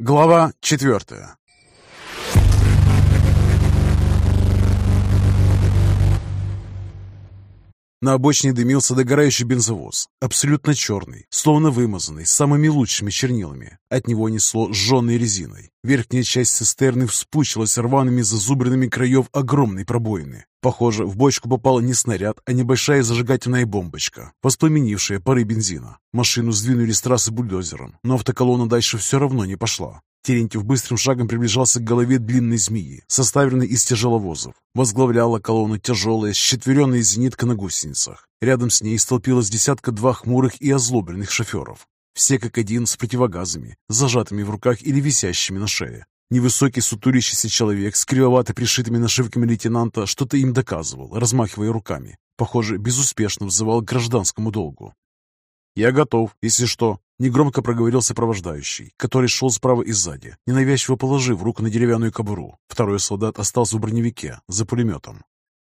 Глава четвертая На обочине дымился догорающий бензовоз, абсолютно черный, словно вымазанный самыми лучшими чернилами. От него несло сжженной резиной. Верхняя часть цистерны вспучилась рваными зазубренными краев огромной пробоины. Похоже, в бочку попал не снаряд, а небольшая зажигательная бомбочка, воспламенившая пары бензина. Машину сдвинули с трассы бульдозером, но автоколонна дальше все равно не пошла. Терентьев быстрым шагом приближался к голове длинной змеи, составленной из тяжеловозов. Возглавляла колонну тяжелая, счетверенная зенитка на гусеницах. Рядом с ней столпилось десятка-два хмурых и озлобленных шоферов. Все как один с противогазами, зажатыми в руках или висящими на шее. Невысокий сутулящийся человек с кривовато пришитыми нашивками лейтенанта что-то им доказывал, размахивая руками. Похоже, безуспешно взывал к гражданскому долгу. «Я готов, если что», — негромко проговорил сопровождающий, который шел справа и сзади, ненавязчиво положив руку на деревянную кобуру. Второй солдат остался в броневике, за пулеметом.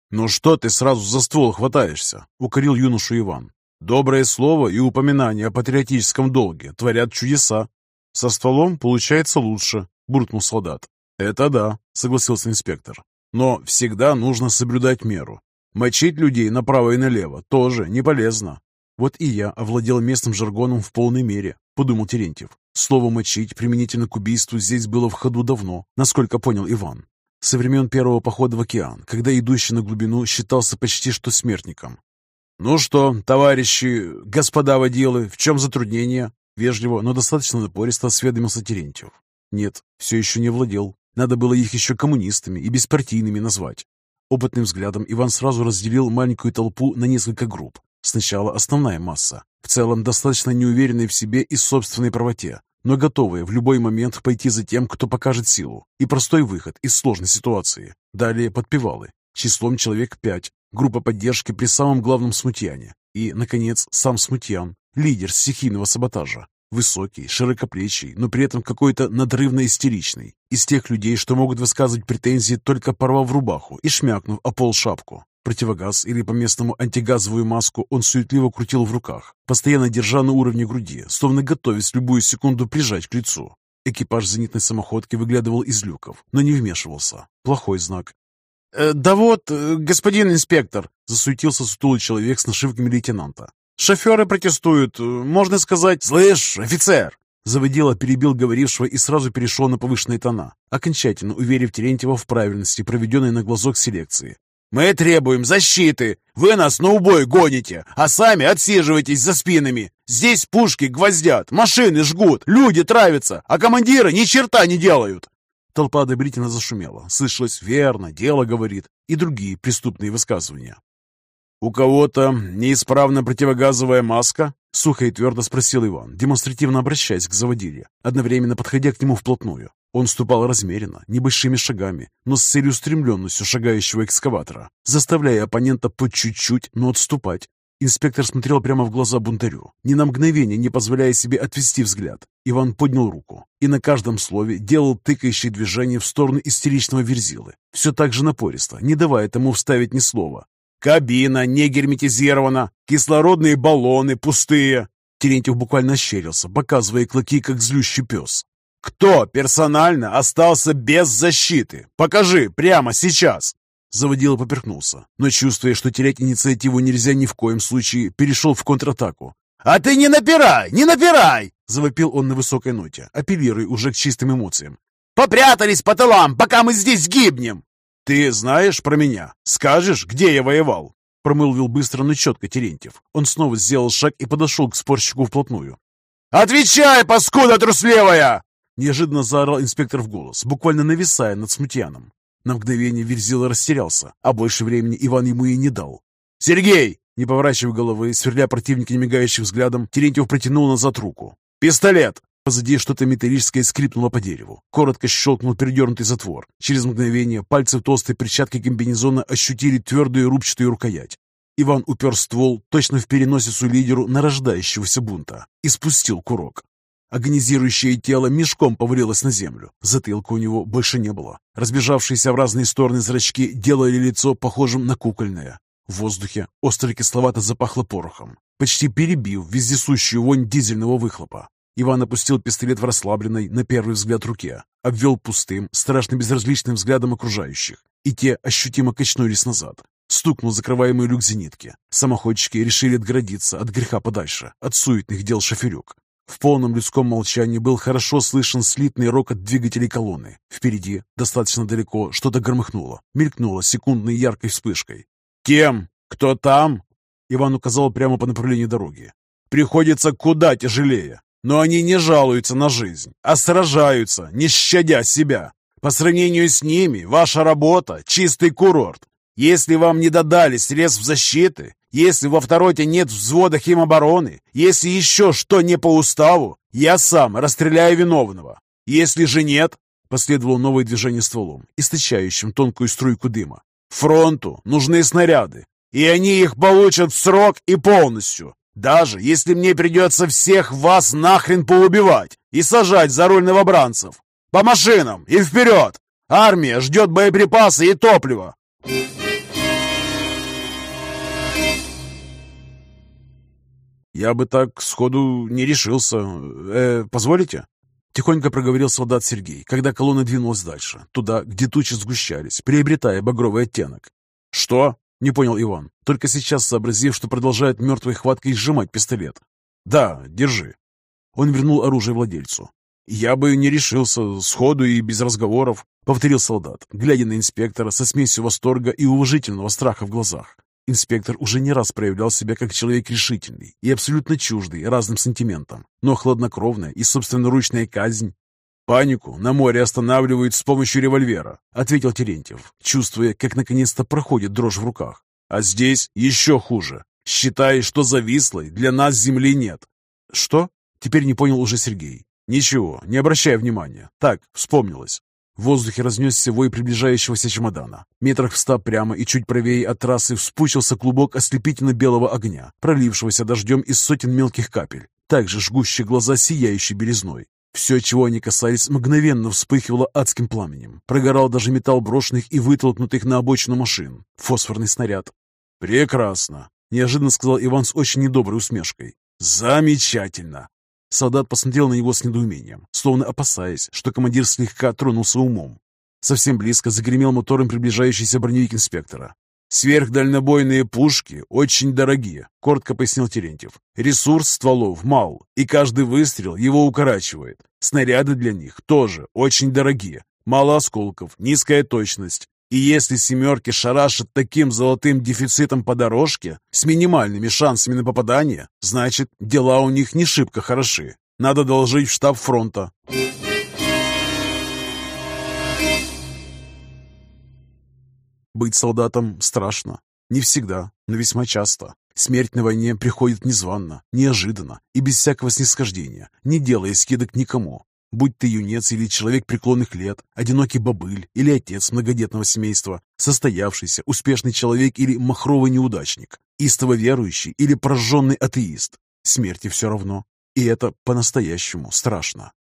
«Ну что ты сразу за ствол хватаешься?» — укорил юношу Иван. «Доброе слово и упоминание о патриотическом долге творят чудеса. Со стволом получается лучше», — буркнул солдат. «Это да», — согласился инспектор. «Но всегда нужно соблюдать меру. Мочить людей направо и налево тоже не полезно. Вот и я овладел местным жаргоном в полной мере, подумал Терентьев. Слово «мочить» применительно к убийству здесь было в ходу давно, насколько понял Иван. Со времен первого похода в океан, когда идущий на глубину считался почти что смертником. «Ну что, товарищи, господа водилы, в чем затруднение?» Вежливо, но достаточно напористо осведомился Терентьев. Нет, все еще не владел. Надо было их еще коммунистами и беспартийными назвать. Опытным взглядом Иван сразу разделил маленькую толпу на несколько групп. Сначала основная масса, в целом достаточно неуверенная в себе и собственной правоте, но готовые в любой момент пойти за тем, кто покажет силу, и простой выход из сложной ситуации. Далее подпевалы, числом человек пять, группа поддержки при самом главном смутьяне. И, наконец, сам смутьян, лидер стихийного саботажа. Высокий, широкоплечий, но при этом какой-то надрывно истеричный. Из тех людей, что могут высказывать претензии, только порвав рубаху и шмякнув о пол шапку. Противогаз или по-местному антигазовую маску он суетливо крутил в руках, постоянно держа на уровне груди, словно готовясь любую секунду прижать к лицу. Экипаж зенитной самоходки выглядывал из люков, но не вмешивался. Плохой знак. «Э, «Да вот, э, господин инспектор», — засуетился сутулый человек с нашивками лейтенанта. «Шоферы протестуют, э, можно сказать...» «Слышь, офицер!» Заводила перебил говорившего и сразу перешел на повышенные тона, окончательно уверив Терентьева в правильности проведенной на глазок селекции. Мы требуем защиты. Вы нас на убой гоните, а сами отсиживаетесь за спинами. Здесь пушки гвоздят, машины жгут, люди травятся, а командиры ни черта не делают. Толпа одобрительно зашумела. Слышалось «верно», «дело говорит» и другие преступные высказывания. «У кого-то неисправна противогазовая маска?» — сухо и твердо спросил Иван, демонстративно обращаясь к заводиле, одновременно подходя к нему вплотную. Он ступал размеренно, небольшими шагами, но с целеустремленностью шагающего экскаватора, заставляя оппонента по чуть-чуть, но отступать. Инспектор смотрел прямо в глаза бунтарю, ни на мгновение не позволяя себе отвести взгляд. Иван поднял руку и на каждом слове делал тыкающие движения в сторону истеричного верзилы, все так же напористо, не давая тому вставить ни слова. «Кабина не герметизирована, кислородные баллоны пустые!» Терентьев буквально ощерился, показывая клыки, как злющий пес. Кто персонально остался без защиты? Покажи прямо сейчас!» Заводила поперхнулся, но, чувствуя, что терять инициативу нельзя ни в коем случае, перешел в контратаку. «А ты не напирай! Не напирай!» Завопил он на высокой ноте, апеллируя уже к чистым эмоциям. «Попрятались по тылам, пока мы здесь гибнем!» «Ты знаешь про меня? Скажешь, где я воевал?» Промылвил быстро, но четко Терентьев. Он снова сделал шаг и подошел к спорщику вплотную. «Отвечай, паскуда трусливая!» Неожиданно заорал инспектор в голос, буквально нависая над смутьяном. На мгновение Верзила растерялся, а больше времени Иван ему и не дал. «Сергей!» Не поворачивая головы, сверля противника немигающим взглядом, Терентьев протянул назад руку. «Пистолет!» Позади что-то металлическое скрипнуло по дереву. Коротко щелкнул передернутый затвор. Через мгновение пальцы в толстой перчатке комбинезона ощутили твердую рубчатую рукоять. Иван упер ствол точно в переносицу лидеру нарождающегося бунта и спустил курок. Агонизирующее тело мешком повалилось на землю. Затылка у него больше не было. Разбежавшиеся в разные стороны зрачки делали лицо похожим на кукольное. В воздухе остро кисловато запахло порохом, почти перебив вездесущую вонь дизельного выхлопа. Иван опустил пистолет в расслабленной, на первый взгляд, руке, обвел пустым, страшно безразличным взглядом окружающих, и те ощутимо качнулись назад. Стукнул закрываемый люк зенитки. Самоходчики решили отгородиться от греха подальше, от суетных дел шоферюк. В полном людском молчании был хорошо слышен слитный рокот двигателей колонны. Впереди, достаточно далеко, что-то громыхнуло, мелькнуло секундной яркой вспышкой. «Кем? Кто там?» Иван указал прямо по направлению дороги. «Приходится куда тяжелее. Но они не жалуются на жизнь, а сражаются, не щадя себя. По сравнению с ними, ваша работа – чистый курорт. Если вам не додали средств защиты, если во второте нет взвода химобороны, если еще что не по уставу, я сам расстреляю виновного. Если же нет, последовало новое движение стволом, источающим тонкую струйку дыма. Фронту нужны снаряды, и они их получат в срок и полностью. Даже если мне придется всех вас нахрен поубивать и сажать за руль новобранцев. По машинам и вперед! Армия ждет боеприпасы и топливо. «Я бы так сходу не решился. Э, позволите?» Тихонько проговорил солдат Сергей, когда колонна двинулась дальше, туда, где тучи сгущались, приобретая багровый оттенок. «Что?» — не понял Иван, только сейчас сообразив, что продолжает мертвой хваткой сжимать пистолет. «Да, держи». Он вернул оружие владельцу. «Я бы не решился сходу и без разговоров», — повторил солдат, глядя на инспектора со смесью восторга и уважительного страха в глазах. Инспектор уже не раз проявлял себя как человек решительный и абсолютно чуждый разным сантиментам, но хладнокровная и собственноручная казнь «Панику на море останавливают с помощью револьвера», — ответил Терентьев, чувствуя, как наконец-то проходит дрожь в руках. «А здесь еще хуже. Считай, что завислой для нас земли нет». «Что?» — теперь не понял уже Сергей. «Ничего, не обращай внимания. Так, вспомнилось. В воздухе разнесся вой приближающегося чемодана. Метрах в ста прямо и чуть правее от трассы вспучился клубок ослепительно-белого огня, пролившегося дождем из сотен мелких капель, также жгущие глаза сияющей белизной. Все, чего они касались, мгновенно вспыхивало адским пламенем. Прогорал даже металл брошенных и вытолкнутых на обочину машин. Фосфорный снаряд. «Прекрасно!» — неожиданно сказал Иван с очень недоброй усмешкой. «Замечательно! Солдат посмотрел на него с недоумением, словно опасаясь, что командир слегка тронулся умом. Совсем близко загремел мотором приближающийся броневик инспектора. «Сверхдальнобойные пушки очень дорогие», — коротко пояснил Терентьев. «Ресурс стволов мал, и каждый выстрел его укорачивает. Снаряды для них тоже очень дорогие. Мало осколков, низкая точность. И если «семерки» шарашат таким золотым дефицитом по дорожке, с минимальными шансами на попадание, значит, дела у них не шибко хороши. Надо доложить в штаб фронта. Быть солдатом страшно. Не всегда, но весьма часто. Смерть на войне приходит незванно, неожиданно и без всякого снисхождения, не делая скидок никому. Будь ты юнец или человек преклонных лет, одинокий бобыль или отец многодетного семейства, состоявшийся, успешный человек или махровый неудачник, истово верующий или прожженный атеист, смерти все равно. И это по-настоящему страшно.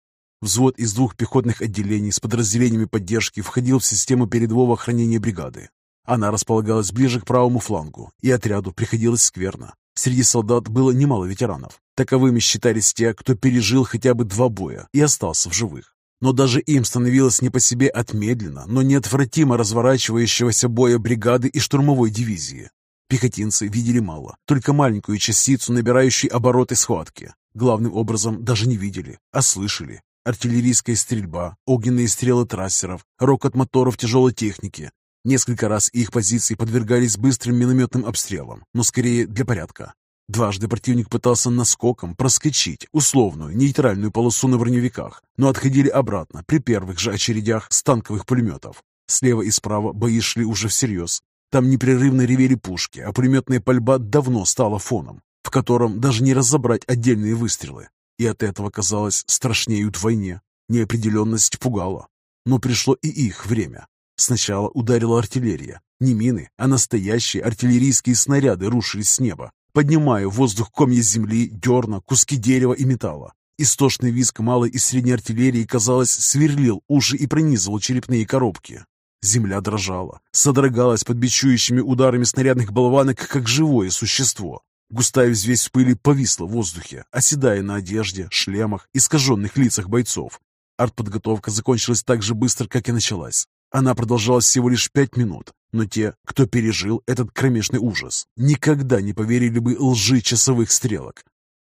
Взвод из двух пехотных отделений с подразделениями поддержки входил в систему передового охранения бригады. Она располагалась ближе к правому флангу, и отряду приходилось скверно. Среди солдат было немало ветеранов. Таковыми считались те, кто пережил хотя бы два боя и остался в живых. Но даже им становилось не по себе от медленно, но неотвратимо разворачивающегося боя бригады и штурмовой дивизии. Пехотинцы видели мало, только маленькую частицу, набирающей обороты схватки. Главным образом даже не видели, а слышали. Артиллерийская стрельба, огненные стрелы трассеров, рокот моторов тяжелой техники, Несколько раз их позиции подвергались быстрым минометным обстрелам, но скорее для порядка. Дважды противник пытался наскоком проскочить условную нейтральную полосу на броневиках, но отходили обратно при первых же очередях с танковых пулеметов. Слева и справа бои шли уже всерьез. Там непрерывно ревели пушки, а пулеметная пальба давно стала фоном, в котором даже не разобрать отдельные выстрелы. И от этого казалось страшнее вдвойне. Неопределенность пугала. Но пришло и их время. Сначала ударила артиллерия. Не мины, а настоящие артиллерийские снаряды рушились с неба, поднимая в воздух комья земли, дерна, куски дерева и металла. Истошный визг малой и средней артиллерии, казалось, сверлил уши и пронизывал черепные коробки. Земля дрожала, содрогалась под бичующими ударами снарядных болванок, как живое существо. Густая взвесь пыли повисла в воздухе, оседая на одежде, шлемах, искаженных лицах бойцов. Артподготовка закончилась так же быстро, как и началась. Она продолжалась всего лишь пять минут, но те, кто пережил этот кромешный ужас, никогда не поверили бы лжи часовых стрелок.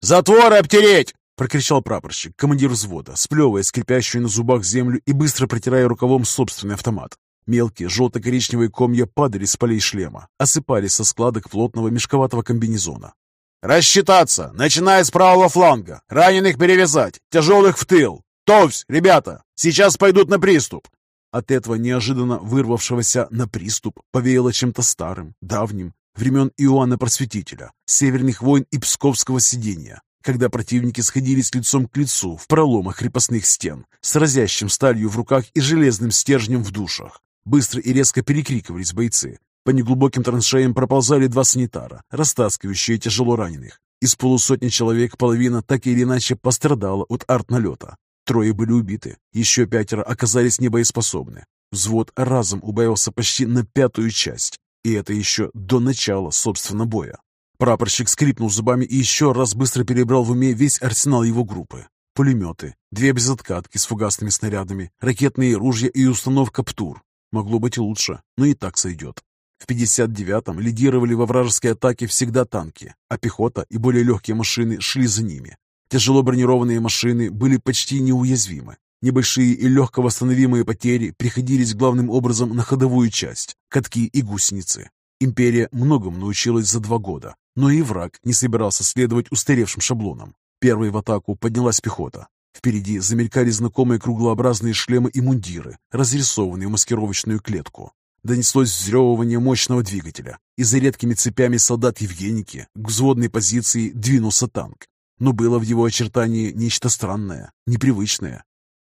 «Затворы обтереть!» — прокричал прапорщик, командир взвода, сплевывая скрипящую на зубах землю и быстро протирая рукавом собственный автомат. Мелкие желто-коричневые комья падали с полей шлема, осыпались со складок плотного мешковатого комбинезона. «Рассчитаться! Начиная с правого фланга! Раненых перевязать! Тяжелых в тыл! Товсь, ребята! Сейчас пойдут на приступ!» От этого неожиданно вырвавшегося на приступ повеяло чем-то старым, давним, времен Иоанна Просветителя, северных войн и псковского сидения, когда противники сходились лицом к лицу в проломах крепостных стен, с разящим сталью в руках и железным стержнем в душах. Быстро и резко перекрикивались бойцы. По неглубоким траншеям проползали два санитара, растаскивающие тяжело раненых. Из полусотни человек половина так или иначе пострадала от артналета. Трое были убиты, еще пятеро оказались небоеспособны. Взвод разом убавился почти на пятую часть, и это еще до начала, собственно, боя. Прапорщик скрипнул зубами и еще раз быстро перебрал в уме весь арсенал его группы. Пулеметы, две безоткатки с фугасными снарядами, ракетные ружья и установка ПТУР. Могло быть и лучше, но и так сойдет. В 59-м лидировали во вражеской атаке всегда танки, а пехота и более легкие машины шли за ними. Тяжело бронированные машины были почти неуязвимы. Небольшие и легко восстановимые потери приходились главным образом на ходовую часть, катки и гусеницы. Империя многому научилась за два года, но и враг не собирался следовать устаревшим шаблонам. Первой в атаку поднялась пехота. Впереди замелькали знакомые круглообразные шлемы и мундиры, разрисованные в маскировочную клетку. Донеслось взрёвывание мощного двигателя, и за редкими цепями солдат Евгеники к взводной позиции двинулся танк. Но было в его очертании нечто странное, непривычное.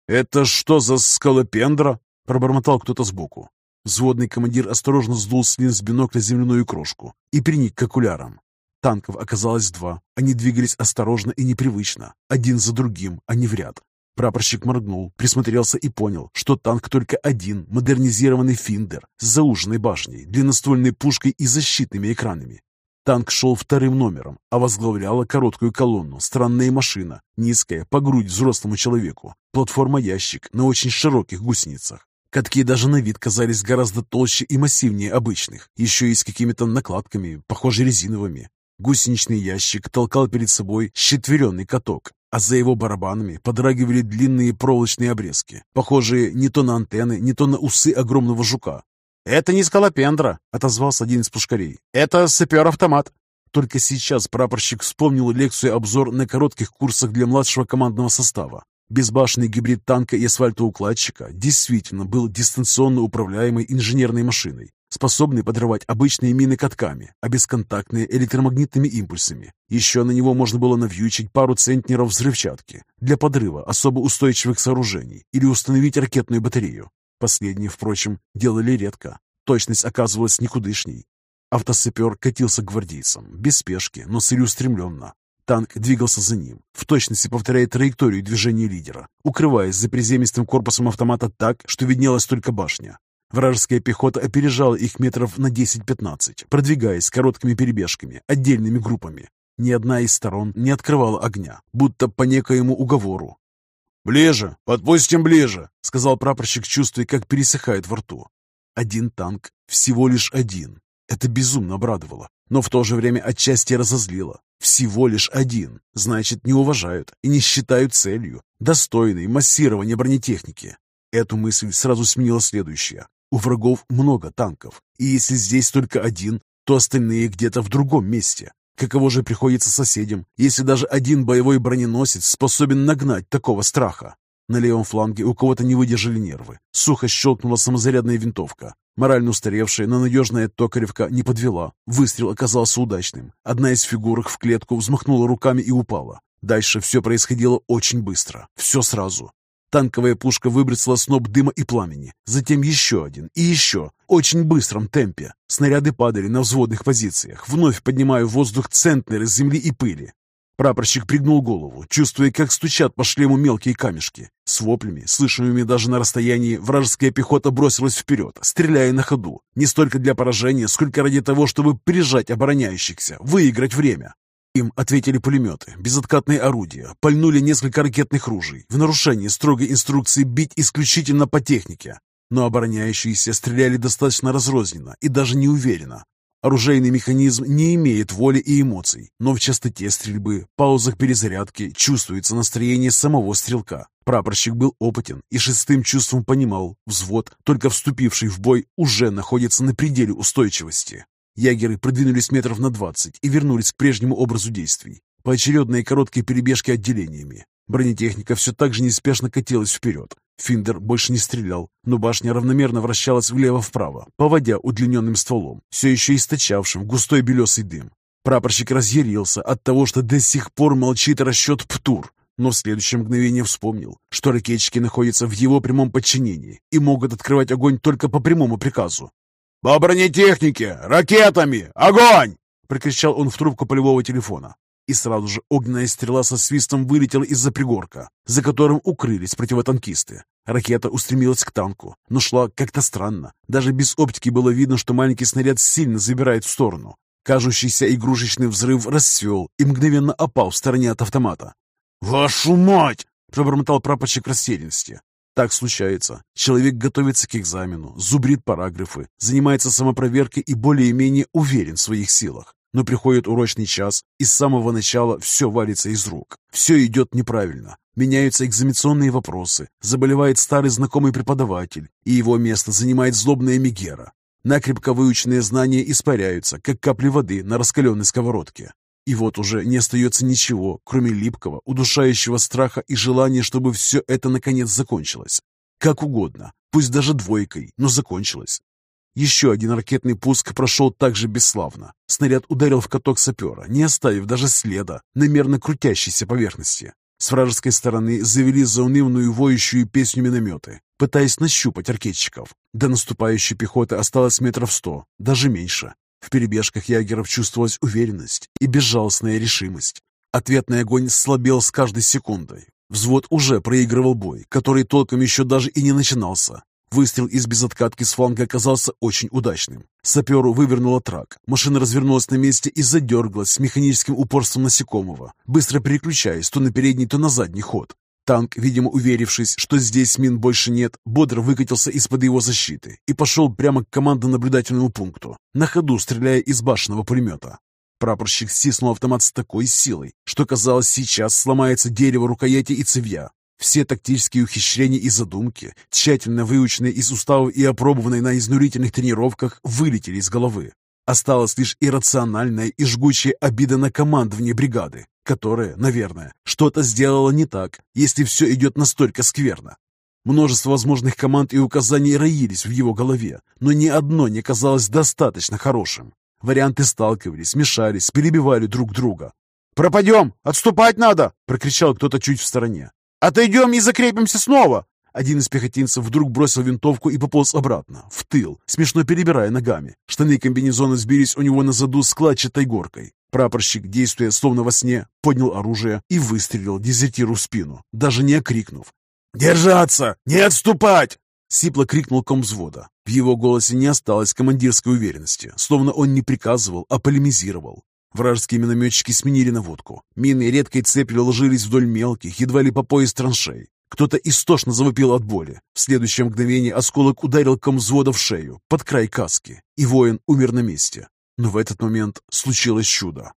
«Это что за скалопендра?» — пробормотал кто-то сбоку. Взводный командир осторожно сдул с линз бинокля земляную крошку и приник к окулярам. Танков оказалось два. Они двигались осторожно и непривычно, один за другим, а не в ряд. Прапорщик моргнул, присмотрелся и понял, что танк только один, модернизированный «Финдер» с зауженной башней, длинноствольной пушкой и защитными экранами. Танк шел вторым номером, а возглавляла короткую колонну странная машина, низкая, по грудь взрослому человеку, платформа-ящик на очень широких гусеницах. Катки даже на вид казались гораздо толще и массивнее обычных, еще и с какими-то накладками, похоже резиновыми. Гусеничный ящик толкал перед собой щетверенный каток, а за его барабанами подрагивали длинные проволочные обрезки, похожие не то на антенны, не то на усы огромного жука. «Это не скалопендра», — отозвался один из пушкарей. «Это сапер-автомат». Только сейчас прапорщик вспомнил лекцию-обзор на коротких курсах для младшего командного состава. Безбашенный гибрид танка и асфальтоукладчика действительно был дистанционно управляемой инженерной машиной, способной подрывать обычные мины катками, а бесконтактные электромагнитными импульсами. Еще на него можно было навьючить пару центнеров взрывчатки для подрыва особо устойчивых сооружений или установить ракетную батарею. Последние, впрочем, делали редко. Точность оказывалась никудышней. Автосапер катился к гвардейцам, без спешки, но целеустремленно. Танк двигался за ним, в точности повторяя траекторию движения лидера, укрываясь за приземистым корпусом автомата так, что виднелась только башня. Вражеская пехота опережала их метров на 10-15, продвигаясь короткими перебежками, отдельными группами. Ни одна из сторон не открывала огня, будто по некоему уговору, «Ближе! Подпустим ближе!» — сказал прапорщик, чувствуя, как пересыхает во рту. Один танк, всего лишь один. Это безумно обрадовало, но в то же время отчасти разозлило. Всего лишь один, значит, не уважают и не считают целью, достойной массирования бронетехники. Эту мысль сразу сменила следующая. У врагов много танков, и если здесь только один, то остальные где-то в другом месте. Каково же приходится соседям, если даже один боевой броненосец способен нагнать такого страха? На левом фланге у кого-то не выдержали нервы. Сухо щелкнула самозарядная винтовка. Морально устаревшая, но надежная токаревка не подвела. Выстрел оказался удачным. Одна из фигурок в клетку взмахнула руками и упала. Дальше все происходило очень быстро. Все сразу. Танковая пушка выбросила сноп дыма и пламени, затем еще один и еще, очень быстром темпе. Снаряды падали на взводных позициях, вновь поднимая в воздух центнеры земли и пыли. Прапорщик пригнул голову, чувствуя, как стучат по шлему мелкие камешки. С воплями, слышимыми даже на расстоянии, вражеская пехота бросилась вперед, стреляя на ходу. Не столько для поражения, сколько ради того, чтобы прижать обороняющихся, выиграть время. Им ответили пулеметы, безоткатные орудия, пальнули несколько ракетных ружей, в нарушении строгой инструкции бить исключительно по технике. Но обороняющиеся стреляли достаточно разрозненно и даже неуверенно. Оружейный механизм не имеет воли и эмоций, но в частоте стрельбы, паузах перезарядки чувствуется настроение самого стрелка. Прапорщик был опытен и шестым чувством понимал, взвод, только вступивший в бой, уже находится на пределе устойчивости. Ягеры продвинулись метров на двадцать и вернулись к прежнему образу действий. Поочередные короткие перебежки отделениями. Бронетехника все так же неспешно катилась вперед. Финдер больше не стрелял, но башня равномерно вращалась влево-вправо, поводя удлиненным стволом, все еще источавшим густой белесый дым. Прапорщик разъярился от того, что до сих пор молчит расчет ПТУР, но в следующее мгновение вспомнил, что ракетчики находятся в его прямом подчинении и могут открывать огонь только по прямому приказу. «По бронетехнике! Ракетами! Огонь!» — прокричал он в трубку полевого телефона. И сразу же огненная стрела со свистом вылетела из-за пригорка, за которым укрылись противотанкисты. Ракета устремилась к танку, но шла как-то странно. Даже без оптики было видно, что маленький снаряд сильно забирает в сторону. Кажущийся игрушечный взрыв расцвел и мгновенно опал в стороне от автомата. «Вашу мать!» — пробормотал прапорщик растерянности. Так случается. Человек готовится к экзамену, зубрит параграфы, занимается самопроверкой и более-менее уверен в своих силах. Но приходит урочный час, и с самого начала все валится из рук. Все идет неправильно. Меняются экзаменационные вопросы, заболевает старый знакомый преподаватель, и его место занимает злобная Мегера. Накрепко выученные знания испаряются, как капли воды на раскаленной сковородке. И вот уже не остается ничего, кроме липкого, удушающего страха и желания, чтобы все это наконец закончилось. Как угодно, пусть даже двойкой, но закончилось. Еще один ракетный пуск прошел также бесславно. Снаряд ударил в каток сапера, не оставив даже следа на мерно крутящейся поверхности. С вражеской стороны завели заунывную воющую песню минометы, пытаясь нащупать ракетчиков. До наступающей пехоты осталось метров сто, даже меньше. В перебежках ягеров чувствовалась уверенность и безжалостная решимость. Ответный огонь слабел с каждой секундой. Взвод уже проигрывал бой, который толком еще даже и не начинался. Выстрел из безоткатки с фланга оказался очень удачным. Саперу вывернуло трак. Машина развернулась на месте и задергалась с механическим упорством насекомого, быстро переключаясь то на передний, то на задний ход. Танк, видимо, уверившись, что здесь мин больше нет, бодро выкатился из-под его защиты и пошел прямо к командно-наблюдательному пункту, на ходу стреляя из башенного пулемета. Прапорщик стиснул автомат с такой силой, что, казалось, сейчас сломается дерево рукояти и цевья. Все тактические ухищрения и задумки, тщательно выученные из уставов и опробованные на изнурительных тренировках, вылетели из головы. Осталась лишь иррациональная и жгучая обида на командование бригады, которая, наверное, что-то сделала не так, если все идет настолько скверно. Множество возможных команд и указаний роились в его голове, но ни одно не казалось достаточно хорошим. Варианты сталкивались, мешались, перебивали друг друга. «Пропадем! Отступать надо!» — прокричал кто-то чуть в стороне. «Отойдем и закрепимся снова!» Один из пехотинцев вдруг бросил винтовку и пополз обратно, в тыл, смешно перебирая ногами. Штаны комбинезона сбились у него на заду складчатой горкой. Прапорщик, действуя словно во сне, поднял оружие и выстрелил дезертиру в спину, даже не окрикнув. «Держаться! Не отступать!» Сипло крикнул комвзвода. В его голосе не осталось командирской уверенности, словно он не приказывал, а полемизировал. Вражеские минометчики сменили наводку. Мины редкой цепью ложились вдоль мелких, едва ли по пояс траншей. Кто-то истошно завопил от боли. В следующее мгновение осколок ударил комвзвода в шею, под край каски, и воин умер на месте. Но в этот момент случилось чудо.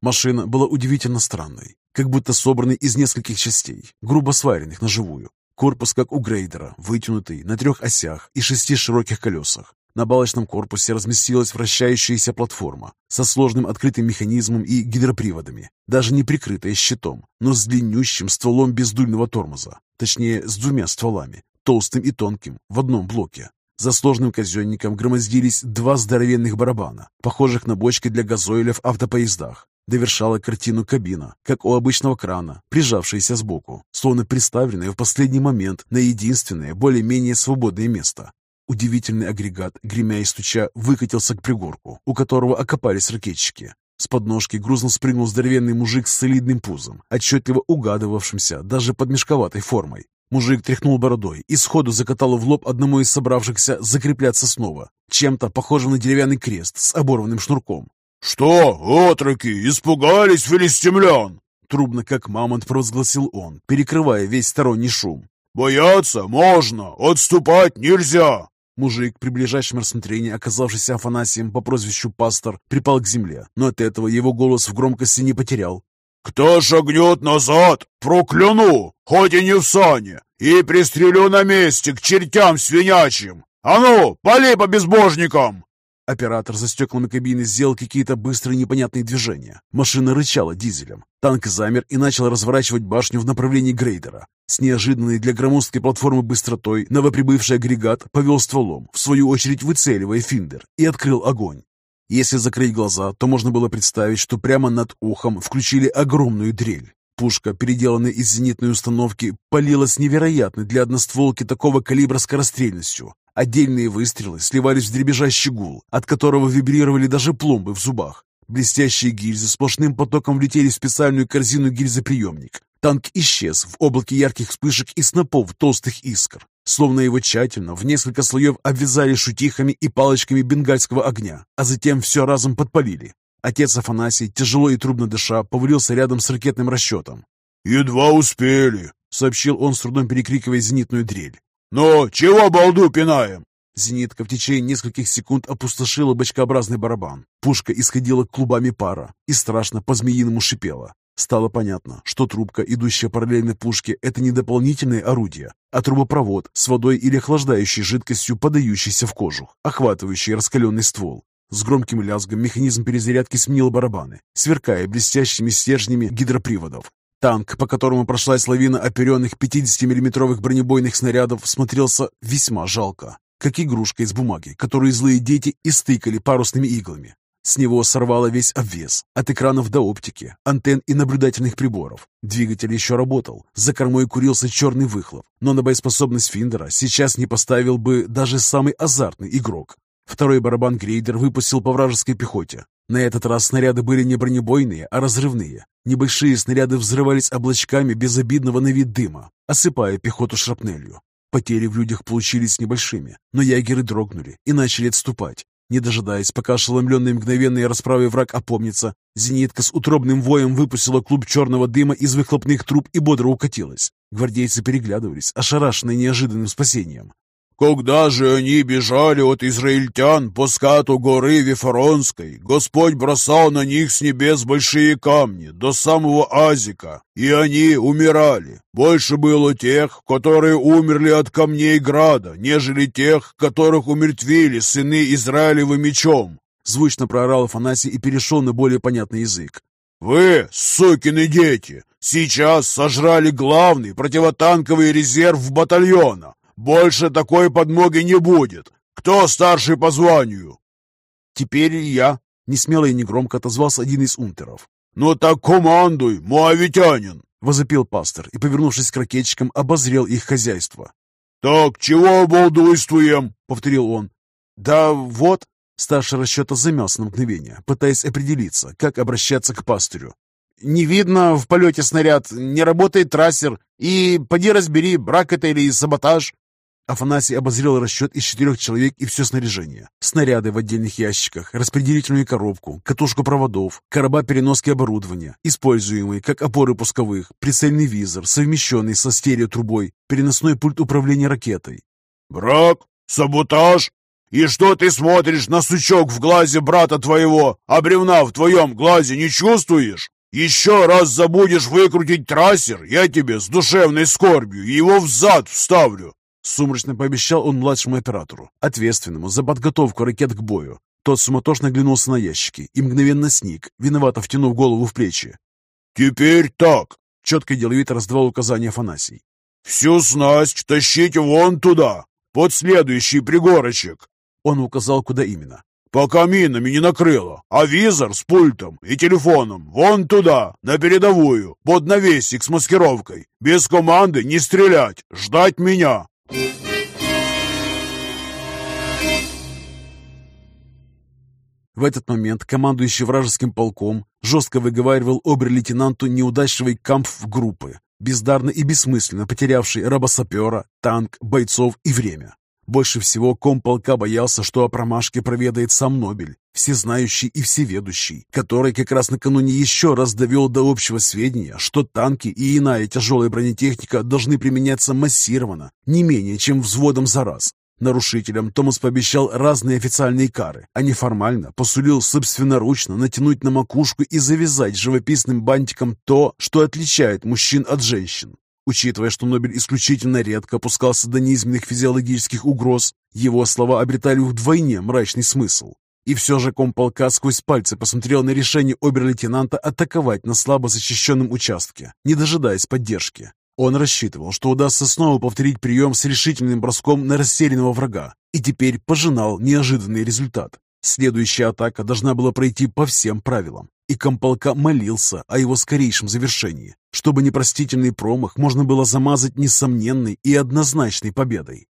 Машина была удивительно странной, как будто собранной из нескольких частей, грубо сваренных на живую. Корпус, как у грейдера, вытянутый на трех осях и шести широких колесах. На балочном корпусе разместилась вращающаяся платформа со сложным открытым механизмом и гидроприводами, даже не прикрытая щитом, но с длиннющим стволом бездульного тормоза, точнее, с двумя стволами, толстым и тонким, в одном блоке. За сложным казенником громоздились два здоровенных барабана, похожих на бочки для газоиля в автопоездах. Довершала картину кабина, как у обычного крана, прижавшаяся сбоку, словно приставленная в последний момент на единственное, более-менее свободное место. Удивительный агрегат, гремя и стуча, выкатился к пригорку, у которого окопались ракетчики. С подножки грузно спрыгнул здоровенный мужик с солидным пузом, отчетливо угадывавшимся даже под мешковатой формой. Мужик тряхнул бородой и сходу закатал в лоб одному из собравшихся закрепляться снова, чем-то похожим на деревянный крест с оборванным шнурком. «Что, отроки, испугались филистимлян?» Трубно, как мамонт, провозгласил он, перекрывая весь сторонний шум. «Бояться можно, отступать нельзя!» Мужик, при ближайшем рассмотрении оказавшийся Афанасием по прозвищу Пастор, припал к земле, но от этого его голос в громкости не потерял. «Кто шагнет назад, прокляну, хоть и не в сане, и пристрелю на месте к чертям свинячьим! А ну, пали по безбожникам!» Оператор за стеклами кабины сделал какие-то быстрые непонятные движения. Машина рычала дизелем. Танк замер и начал разворачивать башню в направлении грейдера. С неожиданной для громоздкой платформы быстротой новоприбывший агрегат повел стволом, в свою очередь выцеливая финдер, и открыл огонь. Если закрыть глаза, то можно было представить, что прямо над ухом включили огромную дрель. Пушка, переделанная из зенитной установки, палила с невероятной для одностволки такого калибра скорострельностью, Отдельные выстрелы сливались в дребезжащий гул, от которого вибрировали даже пломбы в зубах. Блестящие гильзы сплошным потоком влетели в специальную корзину гильзоприемник. Танк исчез в облаке ярких вспышек и снопов толстых искр, словно его тщательно в несколько слоев обвязали шутихами и палочками бенгальского огня, а затем все разом подпалили. Отец Афанасий, тяжело и трудно дыша, повалился рядом с ракетным расчетом. «Едва успели», — сообщил он, с трудом перекрикивая зенитную дрель. «Ну, чего балду пинаем?» Зенитка в течение нескольких секунд опустошила бочкообразный барабан. Пушка исходила клубами пара и страшно по-змеиному шипела. Стало понятно, что трубка, идущая параллельно пушке, это не дополнительное орудие, а трубопровод с водой или охлаждающей жидкостью, подающейся в кожух, охватывающий раскаленный ствол. С громким лязгом механизм перезарядки сменил барабаны, сверкая блестящими стержнями гидроприводов. Танк, по которому прошлась лавина оперенных 50-миллиметровых бронебойных снарядов, смотрелся весьма жалко, как игрушка из бумаги, которую злые дети истыкали парусными иглами. С него сорвало весь обвес, от экранов до оптики, антенн и наблюдательных приборов. Двигатель еще работал, за кормой курился черный выхлоп, но на боеспособность Финдера сейчас не поставил бы даже самый азартный игрок. Второй барабан Грейдер выпустил по вражеской пехоте. На этот раз снаряды были не бронебойные, а разрывные. Небольшие снаряды взрывались облачками безобидного на вид дыма, осыпая пехоту шрапнелью. Потери в людях получились небольшими, но ягеры дрогнули и начали отступать. Не дожидаясь, пока ошеломленный мгновенной расправой враг опомнится, зенитка с утробным воем выпустила клуб черного дыма из выхлопных труб и бодро укатилась. Гвардейцы переглядывались, ошарашенные неожиданным спасением. Когда же они бежали от израильтян по скату горы Вифаронской, Господь бросал на них с небес большие камни до самого Азика, и они умирали. Больше было тех, которые умерли от камней града, нежели тех, которых умертвили сыны Израилева мечом. Звучно проорал Афанасий и перешел на более понятный язык. «Вы, сукины дети, сейчас сожрали главный противотанковый резерв батальона, больше такой подмоги не будет. Кто старший по званию?» «Теперь я», — несмело и негромко отозвался один из унтеров. «Ну так командуй, моавитянин!» — возопил пастор и, повернувшись к ракетчикам, обозрел их хозяйство. «Так, чего обалдуйствуем?» — повторил он. «Да вот...» — старший расчета замялся на мгновение, пытаясь определиться, как обращаться к пастырю. «Не видно в полете снаряд, не работает трассер, и поди разбери, брак это или саботаж». Афанасий обозрел расчет из четырех человек и все снаряжение. Снаряды в отдельных ящиках, распределительную коробку, катушку проводов, короба переноски оборудования, используемые как опоры пусковых, прицельный визор, совмещенный со стереотрубой, переносной пульт управления ракетой. «Брак? Саботаж? И что ты смотришь на сучок в глазе брата твоего, а бревна в твоем глазе не чувствуешь? Еще раз забудешь выкрутить трассер, я тебе с душевной скорбью его в зад вставлю. Сумрачно пообещал он младшему оператору, ответственному за подготовку ракет к бою. Тот суматошно глянулся на ящики и мгновенно сник, виновато втянув голову в плечи. «Теперь так!» — четко деловито раздавал указания Афанасий. «Всю снасть тащите вон туда, под следующий пригорочек!» Он указал, куда именно. «Пока минами не накрыло, а визор с пультом и телефоном вон туда, на передовую, под навесик с маскировкой. Без команды не стрелять, ждать меня!» В этот момент командующий вражеским полком жестко выговаривал обер-лейтенанту неудачливой кампф группы, бездарно и бессмысленно потерявший рабосапера, танк, бойцов и время. Больше всего комполка боялся, что о промашке проведает сам Нобель, всезнающий и всеведущий, который как раз накануне еще раз довел до общего сведения, что танки и иная тяжелая бронетехника должны применяться массированно, не менее чем взводом за раз. Нарушителям Томас пообещал разные официальные кары, а неформально посулил собственноручно натянуть на макушку и завязать живописным бантиком то, что отличает мужчин от женщин. Учитывая, что Нобель исключительно редко опускался до низменных физиологических угроз, его слова обретали вдвойне мрачный смысл. И все же комполка сквозь пальцы посмотрел на решение обер-лейтенанта атаковать на слабо защищенном участке, не дожидаясь поддержки. Он рассчитывал, что удастся снова повторить прием с решительным броском на растерянного врага, и теперь пожинал неожиданный результат. Следующая атака должна была пройти по всем правилам и комполка молился о его скорейшем завершении, чтобы непростительный промах можно было замазать несомненной и однозначной победой.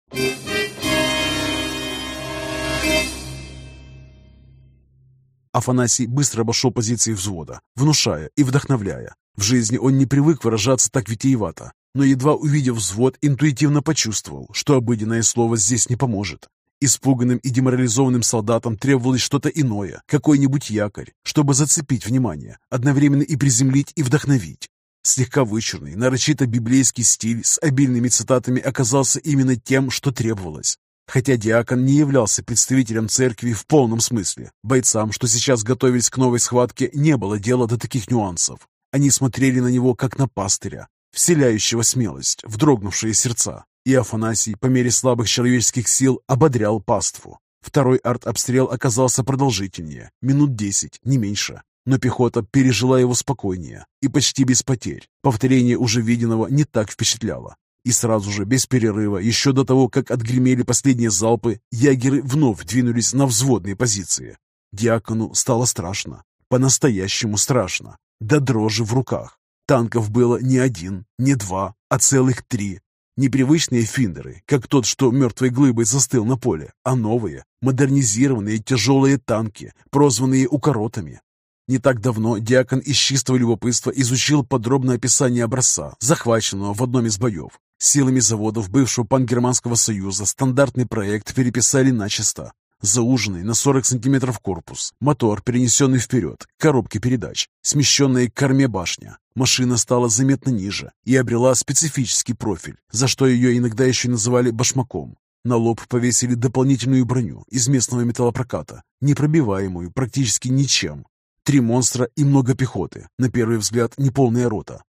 Афанасий быстро обошел позиции взвода, внушая и вдохновляя. В жизни он не привык выражаться так витиевато, но едва увидев взвод, интуитивно почувствовал, что обыденное слово здесь не поможет. Испуганным и деморализованным солдатам требовалось что-то иное, какой-нибудь якорь, чтобы зацепить внимание, одновременно и приземлить, и вдохновить. Слегка вычурный, нарочито библейский стиль с обильными цитатами оказался именно тем, что требовалось. Хотя диакон не являлся представителем церкви в полном смысле, бойцам, что сейчас готовились к новой схватке, не было дела до таких нюансов. Они смотрели на него, как на пастыря, вселяющего смелость в дрогнувшие сердца. И Афанасий, по мере слабых человеческих сил, ободрял паству. Второй артобстрел оказался продолжительнее, минут десять, не меньше. Но пехота пережила его спокойнее и почти без потерь. Повторение уже виденного не так впечатляло. И сразу же, без перерыва, еще до того, как отгремели последние залпы, ягеры вновь двинулись на взводные позиции. Диакону стало страшно. По-настоящему страшно. До дрожи в руках. Танков было не один, не два, а целых три. Непривычные финдеры, как тот, что мертвой глыбой застыл на поле, а новые, модернизированные тяжелые танки, прозванные укоротами. Не так давно диакон из чистого любопытства изучил подробное описание образца, захваченного в одном из боев. Силами заводов бывшего Пангерманского союза стандартный проект переписали начисто. Зауженный на 40 сантиметров корпус, мотор, перенесенный вперед, коробки передач, смещенная к корме башня. Машина стала заметно ниже и обрела специфический профиль, за что ее иногда еще называли башмаком. На лоб повесили дополнительную броню из местного металлопроката, непробиваемую практически ничем. Три монстра и много пехоты, на первый взгляд неполная рота.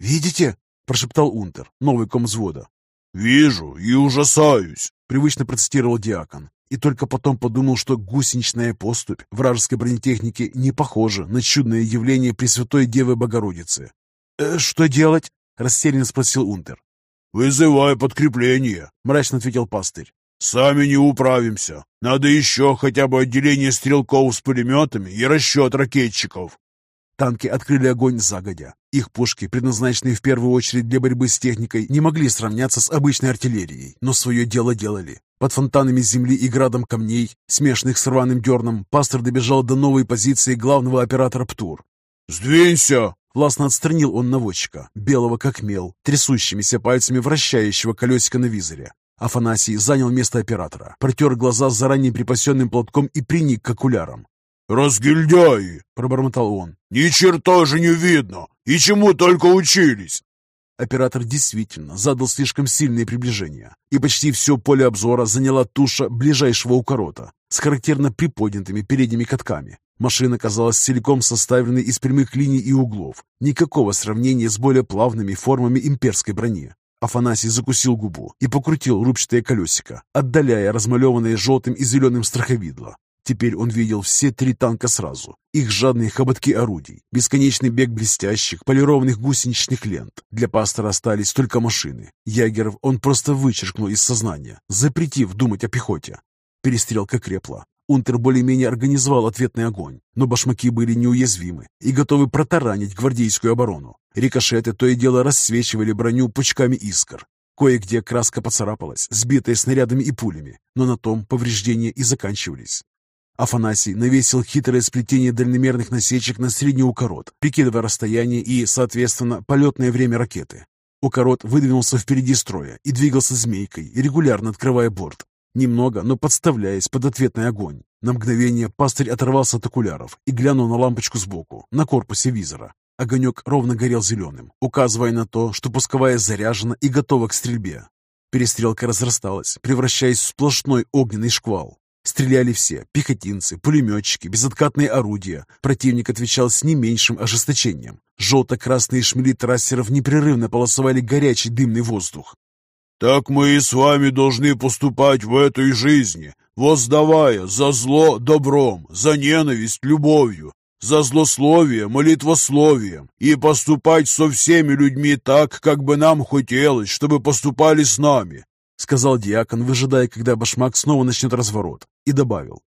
«Видите?» – прошептал Унтер, новый комзвода. «Вижу и ужасаюсь», – привычно процитировал Диакон и только потом подумал, что гусеничная поступь вражеской бронетехники не похожа на чудное явление Пресвятой Девы Богородицы. «Э, «Что делать?» — растерянно спросил Унтер. «Вызывай подкрепление», — мрачно ответил пастырь. «Сами не управимся. Надо еще хотя бы отделение стрелков с пулеметами и расчет ракетчиков». Танки открыли огонь загодя. Их пушки, предназначенные в первую очередь для борьбы с техникой, не могли сравняться с обычной артиллерией, но свое дело делали. Под фонтанами земли и градом камней, смешанных с рваным дерном, пастор добежал до новой позиции главного оператора ПТУР. «Сдвинься!» Властно отстранил он наводчика, белого как мел, трясущимися пальцами вращающего колесико на визоре. Афанасий занял место оператора, протер глаза заранее припасенным платком и приник к окулярам. «Разгильдяи!» — пробормотал он. «Ни черта же не видно! И чему только учились!» Оператор действительно задал слишком сильное приближение, и почти все поле обзора заняла туша ближайшего укорота с характерно приподнятыми передними катками. Машина казалась целиком составленной из прямых линий и углов, никакого сравнения с более плавными формами имперской брони. Афанасий закусил губу и покрутил рубчатое колесико, отдаляя размалеванное желтым и зеленым страховидло. Теперь он видел все три танка сразу. Их жадные хоботки орудий, бесконечный бег блестящих, полированных гусеничных лент. Для пастора остались только машины. Ягеров он просто вычеркнул из сознания, запретив думать о пехоте. Перестрелка крепла. Унтер более-менее организовал ответный огонь, но башмаки были неуязвимы и готовы протаранить гвардейскую оборону. Рикошеты то и дело рассвечивали броню пучками искр. Кое-где краска поцарапалась, сбитая снарядами и пулями, но на том повреждения и заканчивались. Афанасий навесил хитрое сплетение дальномерных насечек на средний укорот, прикидывая расстояние и, соответственно, полетное время ракеты. Укорот выдвинулся впереди строя и двигался змейкой, регулярно открывая борт. Немного, но подставляясь под ответный огонь. На мгновение пастырь оторвался от окуляров и глянул на лампочку сбоку, на корпусе визора. Огонек ровно горел зеленым, указывая на то, что пусковая заряжена и готова к стрельбе. Перестрелка разрасталась, превращаясь в сплошной огненный шквал. Стреляли все – пехотинцы, пулеметчики, безоткатные орудия. Противник отвечал с не меньшим ожесточением. Желто-красные шмели трассеров непрерывно полосовали горячий дымный воздух. «Так мы и с вами должны поступать в этой жизни, воздавая за зло добром, за ненависть любовью, за злословие молитвословием и поступать со всеми людьми так, как бы нам хотелось, чтобы поступали с нами, — сказал диакон, выжидая, когда башмак снова начнет разворот, и добавил.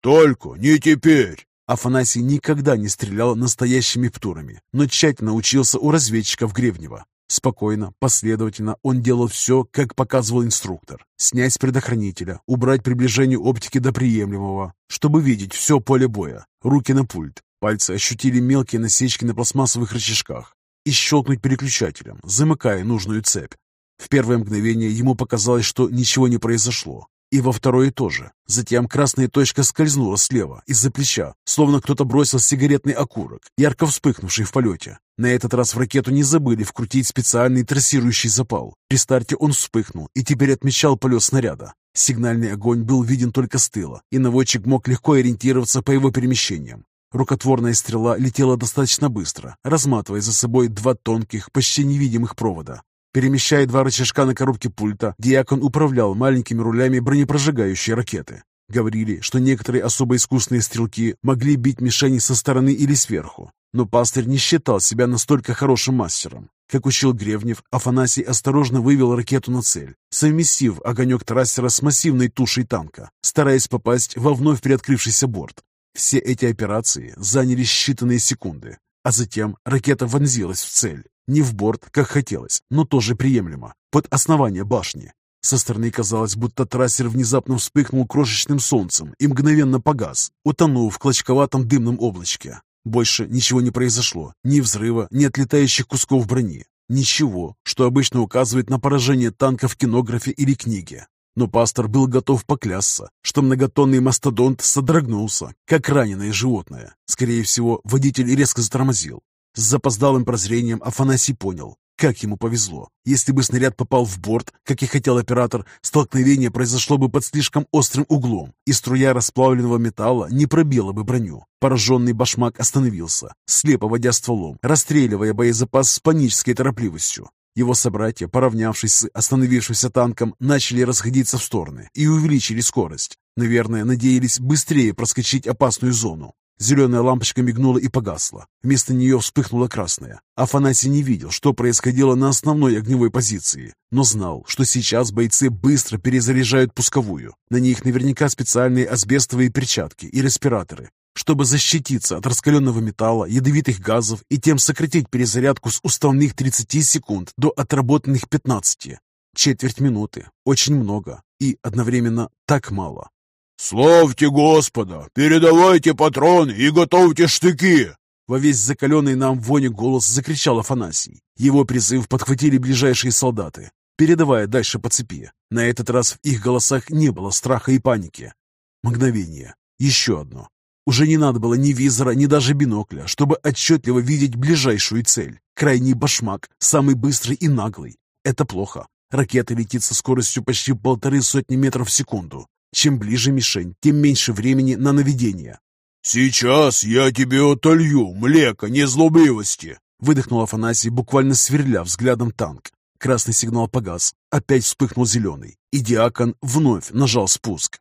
«Только не теперь!» Афанасий никогда не стрелял настоящими птурами, но тщательно учился у разведчиков Гребнева. Спокойно, последовательно он делал все, как показывал инструктор. Снять с предохранителя, убрать приближение оптики до приемлемого, чтобы видеть все поле боя. Руки на пульт. Пальцы ощутили мелкие насечки на пластмассовых рычажках. И щелкнуть переключателем, замыкая нужную цепь. В первое мгновение ему показалось, что ничего не произошло. И во второе тоже. Затем красная точка скользнула слева, из-за плеча, словно кто-то бросил сигаретный окурок, ярко вспыхнувший в полете. На этот раз в ракету не забыли вкрутить специальный трассирующий запал. При старте он вспыхнул и теперь отмечал полет снаряда. Сигнальный огонь был виден только с тыла, и наводчик мог легко ориентироваться по его перемещениям. Рукотворная стрела летела достаточно быстро, разматывая за собой два тонких, почти невидимых провода. Перемещая два рычажка на коробке пульта, Диакон управлял маленькими рулями бронепрожигающей ракеты. Говорили, что некоторые особо искусные стрелки могли бить мишени со стороны или сверху, но пастырь не считал себя настолько хорошим мастером. Как учил Гревнев, Афанасий осторожно вывел ракету на цель, совместив огонек трассера с массивной тушей танка, стараясь попасть во вновь приоткрывшийся борт. Все эти операции заняли считанные секунды, а затем ракета вонзилась в цель. Не в борт, как хотелось, но тоже приемлемо, под основание башни. Со стороны казалось, будто трассер внезапно вспыхнул крошечным солнцем и мгновенно погас, утонув в клочковатом дымном облачке. Больше ничего не произошло, ни взрыва, ни отлетающих кусков брони. Ничего, что обычно указывает на поражение танка в кинографе или книге. Но пастор был готов поклясться, что многотонный мастодонт содрогнулся, как раненое животное. Скорее всего, водитель резко затормозил, с запоздалым прозрением Афанасий понял, как ему повезло. Если бы снаряд попал в борт, как и хотел оператор, столкновение произошло бы под слишком острым углом, и струя расплавленного металла не пробила бы броню. Пораженный башмак остановился, слепо водя стволом, расстреливая боезапас с панической торопливостью. Его собратья, поравнявшись с остановившимся танком, начали расходиться в стороны и увеличили скорость. Наверное, надеялись быстрее проскочить опасную зону. Зеленая лампочка мигнула и погасла. Вместо нее вспыхнула красная. Афанасий не видел, что происходило на основной огневой позиции, но знал, что сейчас бойцы быстро перезаряжают пусковую. На них наверняка специальные асбестовые перчатки и респираторы, чтобы защититься от раскаленного металла, ядовитых газов и тем сократить перезарядку с уставных 30 секунд до отработанных 15. Четверть минуты. Очень много. И одновременно так мало. «Славьте Господа! Передавайте патроны и готовьте штыки!» Во весь закаленный нам воне голос закричал Афанасий. Его призыв подхватили ближайшие солдаты, передавая дальше по цепи. На этот раз в их голосах не было страха и паники. Мгновение. Еще одно. Уже не надо было ни визора, ни даже бинокля, чтобы отчетливо видеть ближайшую цель. Крайний башмак, самый быстрый и наглый. Это плохо. Ракета летит со скоростью почти полторы сотни метров в секунду. Чем ближе мишень, тем меньше времени на наведение. «Сейчас я тебе отолью млека незлобливости!» Выдохнул Афанасий, буквально сверля взглядом танк. Красный сигнал погас, опять вспыхнул зеленый, и Диакон вновь нажал спуск.